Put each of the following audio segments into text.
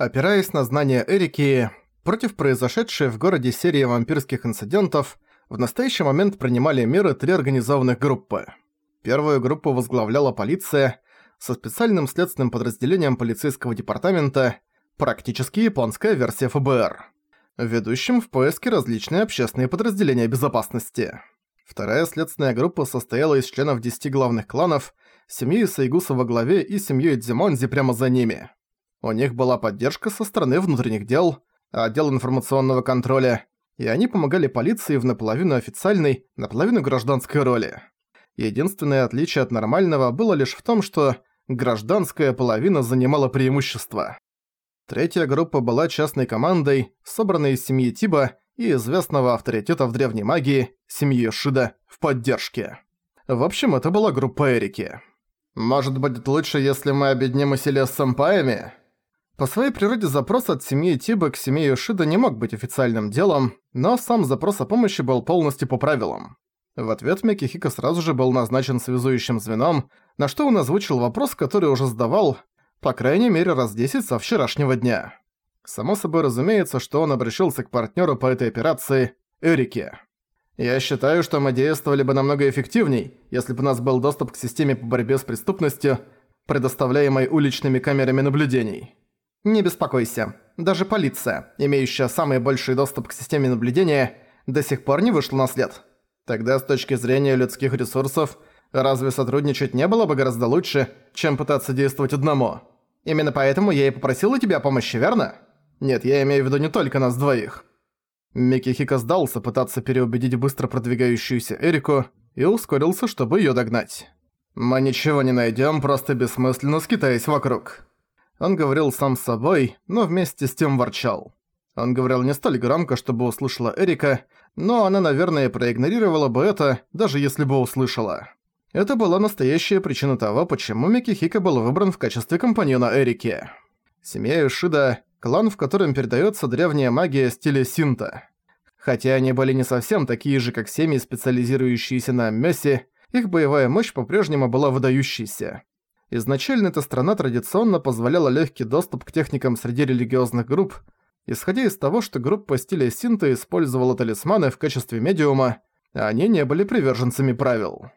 Опираясь на знания Эрики, против произошедшей в городе серии вампирских инцидентов, в настоящий момент принимали меры три организованных группы. Первую группу возглавляла полиция со специальным следственным подразделением полицейского департамента, практически японская версия ФБР, ведущим в поиске различные общественные подразделения безопасности. Вторая следственная группа состояла из членов 10 главных кланов, семьи Сайгуса во главе и семьей Дзимонзи прямо за ними. У них была поддержка со стороны внутренних дел, отдел информационного контроля, и они помогали полиции в наполовину официальной, наполовину гражданской роли. Единственное отличие от нормального было лишь в том, что гражданская половина занимала преимущество. Третья группа была частной командой, собранной из семьи Тиба и известного авторитета в древней магии, семьи Шида, в поддержке. В общем, это была группа Эрики. «Может, будет лучше, если мы объединим усилия с сэмпаями?» По своей природе запрос от семьи Тиба к семье Йошида не мог быть официальным делом, но сам запрос о помощи был полностью по правилам. В ответ Микихико сразу же был назначен связующим звеном, на что он озвучил вопрос, который уже задавал, по крайней мере раз 10 со вчерашнего дня. Само собой разумеется, что он обращался к партнеру по этой операции, Эрике. «Я считаю, что мы действовали бы намного эффективней, если бы у нас был доступ к системе по борьбе с преступностью, предоставляемой уличными камерами наблюдений». Не беспокойся. Даже полиция, имеющая самый большой доступ к системе наблюдения, до сих пор не вышла на след. Тогда с точки зрения людских ресурсов, разве сотрудничать не было бы гораздо лучше, чем пытаться действовать одному? Именно поэтому я и попросил у тебя помощи, верно? Нет, я имею в виду не только нас двоих. Микки Хика сдался пытаться переубедить быстро продвигающуюся Эрику и ускорился, чтобы её догнать. «Мы ничего не найдём, просто бессмысленно скитаясь вокруг». Он говорил сам с собой, но вместе с тем ворчал. Он говорил не столь громко, чтобы услышала Эрика, но она, наверное, проигнорировала бы это, даже если бы услышала. Это была настоящая причина того, почему Микихика был выбран в качестве компаньона Эрики. Семья Ишида – клан, в котором передается древняя магия стиля синта. Хотя они были не совсем такие же, как семьи, специализирующиеся на Мёсе, их боевая мощь по-прежнему была выдающейся. Изначально эта страна традиционно позволяла легкий доступ к техникам среди религиозных групп, исходя из того, что группа стиля Синта использовала талисманы в качестве медиума, а они не были приверженцами правил.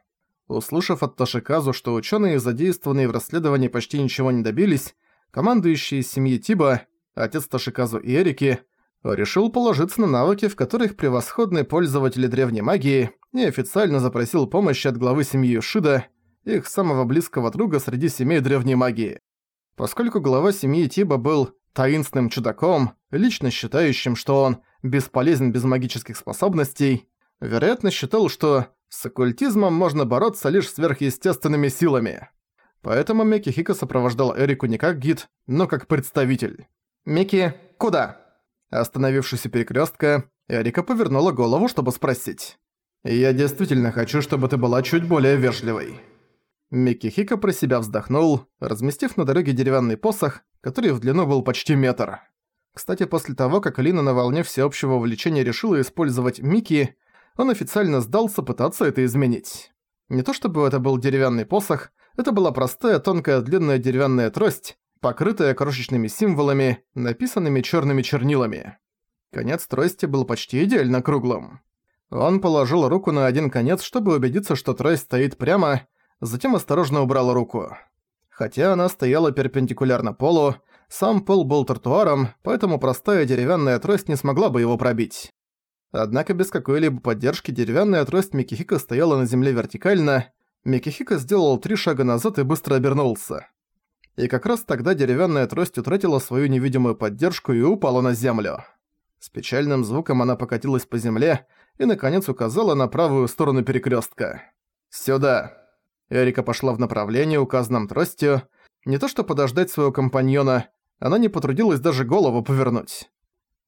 Услышав от Ташиказу, что ученые, задействованные в расследовании, почти ничего не добились, командующий из семьи Тиба, отец Ташиказу и Эрики, решил положиться на навыки, в которых превосходные пользователи древней магии, и официально запросил помощи от главы семьи Шида, их самого близкого друга среди семей древней магии. Поскольку глава семьи Тиба был таинственным чудаком, лично считающим, что он бесполезен без магических способностей, вероятно считал, что с оккультизмом можно бороться лишь сверхъестественными силами. Поэтому Микки Хика сопровождал Эрику не как гид, но как представитель. «Микки, куда?» Остановившись у перекрёстка, Эрика повернула голову, чтобы спросить. «Я действительно хочу, чтобы ты была чуть более вежливой». Микки Хика про себя вздохнул, разместив на дороге деревянный посох, который в длину был почти метр. Кстати, после того, как Лина на волне всеобщего увлечения решила использовать Микки, он официально сдался пытаться это изменить. Не то чтобы это был деревянный посох, это была простая тонкая длинная деревянная трость, покрытая крошечными символами, написанными черными чернилами. Конец трости был почти идеально круглым. Он положил руку на один конец, чтобы убедиться, что трость стоит прямо, затем осторожно убрал руку. Хотя она стояла перпендикулярно полу, сам пол был тротуаром, поэтому простая деревянная трость не смогла бы его пробить. Однако без какой-либо поддержки деревянная трость Микихика стояла на земле вертикально, Микихика сделал три шага назад и быстро обернулся. И как раз тогда деревянная трость утратила свою невидимую поддержку и упала на землю. С печальным звуком она покатилась по земле и, наконец, указала на правую сторону перекрестка. «Сюда!» Эрика пошла в направлении, указанном тростью. Не то что подождать своего компаньона, она не потрудилась даже голову повернуть.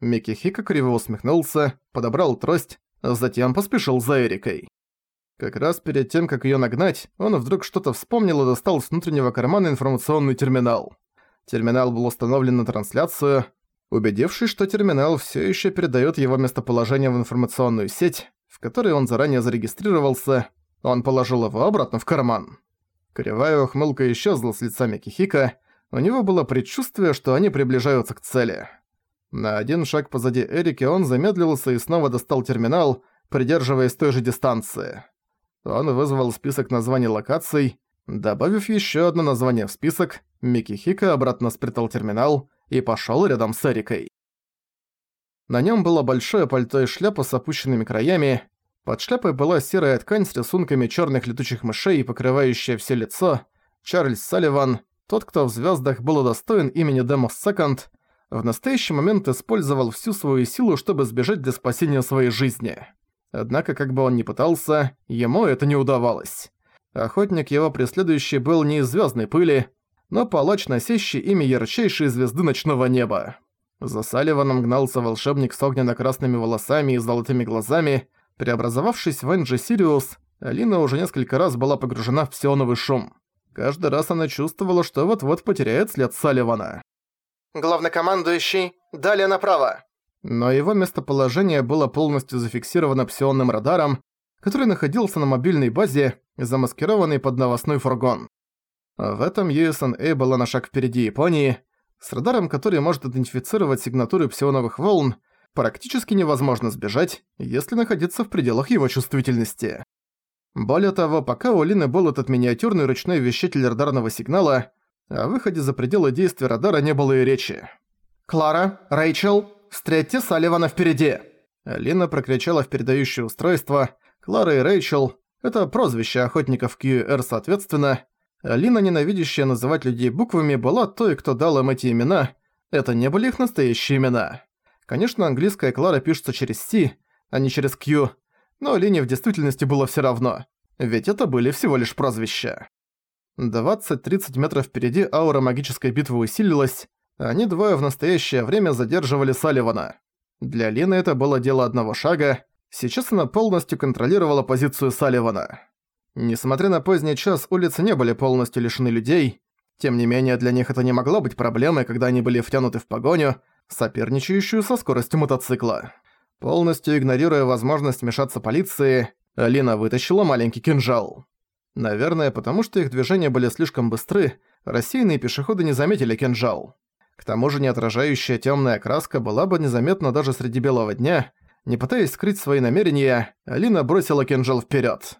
Микки Хика криво усмехнулся, подобрал трость, а затем поспешил за Эрикой. Как раз перед тем, как её нагнать, он вдруг что-то вспомнил и достал с внутреннего кармана информационный терминал. Терминал был установлен на трансляцию. Убедившись, что терминал всё ещё передаёт его местоположение в информационную сеть, в которой он заранее зарегистрировался, он положил его обратно в карман. Кривая ухмылка исчезла с лица Микихика, У него было предчувствие, что они приближаются к цели. На один шаг позади Эрики он замедлился и снова достал терминал, придерживаясь той же дистанции. Он вызвал список названий локаций, добавив еще одно название в список, Микихика обратно спрятал терминал и пошел рядом с Эрикой. На нем было большое пальто и шляпа с опущенными краями. Под шляпой была серая ткань с рисунками черных летучих мышей, покрывающая все лицо. Чарльз Салливан, тот, кто в звездах был удостоен имени Демос Секонд, в настоящий момент использовал всю свою силу, чтобы сбежать для спасения своей жизни. Однако, как бы он ни пытался, ему это не удавалось. Охотник его преследующий был не из звездной пыли, но палач, носящий имя ярчайшей звезды ночного неба. За Салливаном гнался волшебник с огненно-красными волосами и золотыми глазами. Преобразовавшись в Энджи Сириус, Алина уже несколько раз была погружена в псионовый шум. Каждый раз она чувствовала, что вот-вот потеряет след Салливана. «Главнокомандующий, далее направо!» Но его местоположение было полностью зафиксировано псионным радаром, который находился на мобильной базе, замаскированный под новостной фургон. В этом USNA была на шаг впереди Японии, с радаром, который может идентифицировать сигнатуры псионовых волн, практически невозможно сбежать, если находиться в пределах его чувствительности. Более того, пока у Лины был этот миниатюрный ручной вещатель радарного сигнала, о выходе за пределы действия радара не было и речи. «Клара, Рэйчел, встретьте Салливана впереди!» Лина прокричала в передающее устройство. Клара и Рэйчел — это прозвище охотников QR соответственно. Лина, ненавидящая называть людей буквами, была той, кто дал им эти имена. Это не были их настоящие имена. Конечно, английская Клара пишется через C, а не через Q, но Лине в действительности было всё равно, ведь это были всего лишь прозвища. 20-30 метров впереди аура магической битвы усилилась, они двое в настоящее время задерживали Салливана. Для Лины это было дело одного шага, сейчас она полностью контролировала позицию Салливана. Несмотря на поздний час, улицы не были полностью лишены людей. Тем не менее, для них это не могло быть проблемой, когда они были втянуты в погоню, соперничающую со скоростью мотоцикла. Полностью игнорируя возможность вмешаться полиции, Алина вытащила маленький кинжал. Наверное, потому что их движения были слишком быстры, рассеянные пешеходы не заметили кинжал. К тому же неотражающая темная краска была бы незаметна даже среди белого дня. Не пытаясь скрыть свои намерения, Алина бросила кинжал вперед.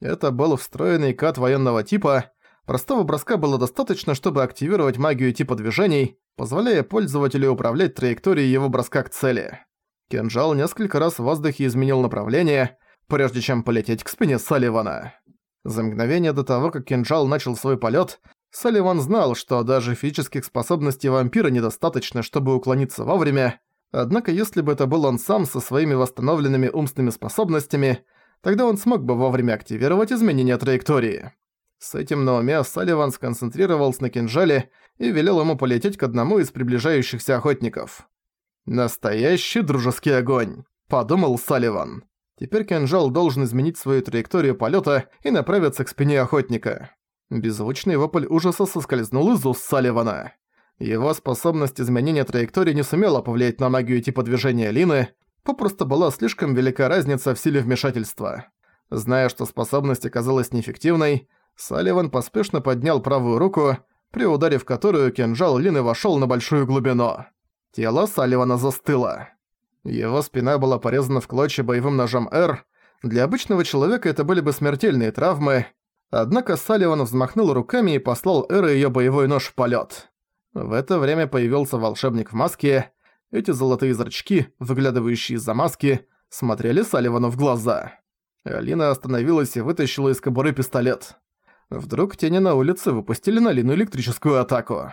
Это был встроенный кат военного типа. Простого броска было достаточно, чтобы активировать магию типа движений, позволяя пользователю управлять траекторией его броска к цели. Кинжал несколько раз в воздухе изменил направление, прежде чем полететь к спине Салливана. За мгновение до того, как кинжал начал свой полет, Салливан знал, что даже физических способностей вампира недостаточно, чтобы уклониться вовремя, однако если бы это был он сам со своими восстановленными умственными способностями, тогда он смог бы вовремя активировать изменения траектории. С этим на уме Салливан сконцентрировался на кинжале и велел ему полететь к одному из приближающихся охотников. «Настоящий дружеский огонь», — подумал Салливан. Теперь кинжал должен изменить свою траекторию полета и направиться к спине охотника. Беззвучный вопль ужаса соскользнул из уст Салливана. Его способность изменения траектории не сумела повлиять на магию типа движения Лины, Попросту была слишком велика разница в силе вмешательства. Зная, что способность оказалась неэффективной, Салливан поспешно поднял правую руку, при ударе в которую кинжал Лины вошёл на большую глубину. Тело Салливана застыло. Его спина была порезана в клочья боевым ножом R. Для обычного человека это были бы смертельные травмы, однако Салливан взмахнул руками и послал Эр её боевой нож в полёт. В это время появился волшебник в маске, эти золотые зрачки, выглядывающие из-за маски, смотрели Салливану в глаза. Алина остановилась и вытащила из кобуры пистолет. Вдруг тени на улице выпустили на Лину электрическую атаку.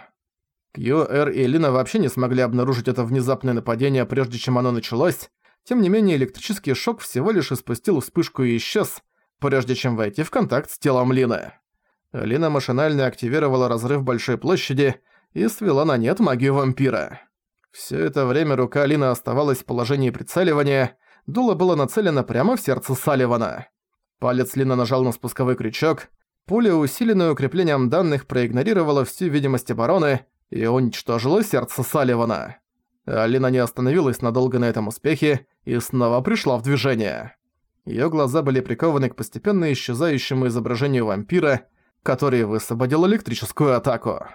Кью, Эр и Лина вообще не смогли обнаружить это внезапное нападение, прежде чем оно началось. Тем не менее, электрический шок всего лишь испустил вспышку и исчез, прежде чем войти в контакт с телом Лины. Лина машинально активировала разрыв большой площади и свела на нет магию вампира. Все это время рука Лины оставалась в положении прицеливания, дуло было нацелено прямо в сердце Салливана. Палец Лина нажал на спусковой крючок, пуля, усиленная укреплением данных, проигнорировала всю видимость обороны и уничтожила сердце Салливана. Алина не остановилась надолго на этом успехе и снова пришла в движение. Её глаза были прикованы к постепенно исчезающему изображению вампира, который высвободил электрическую атаку.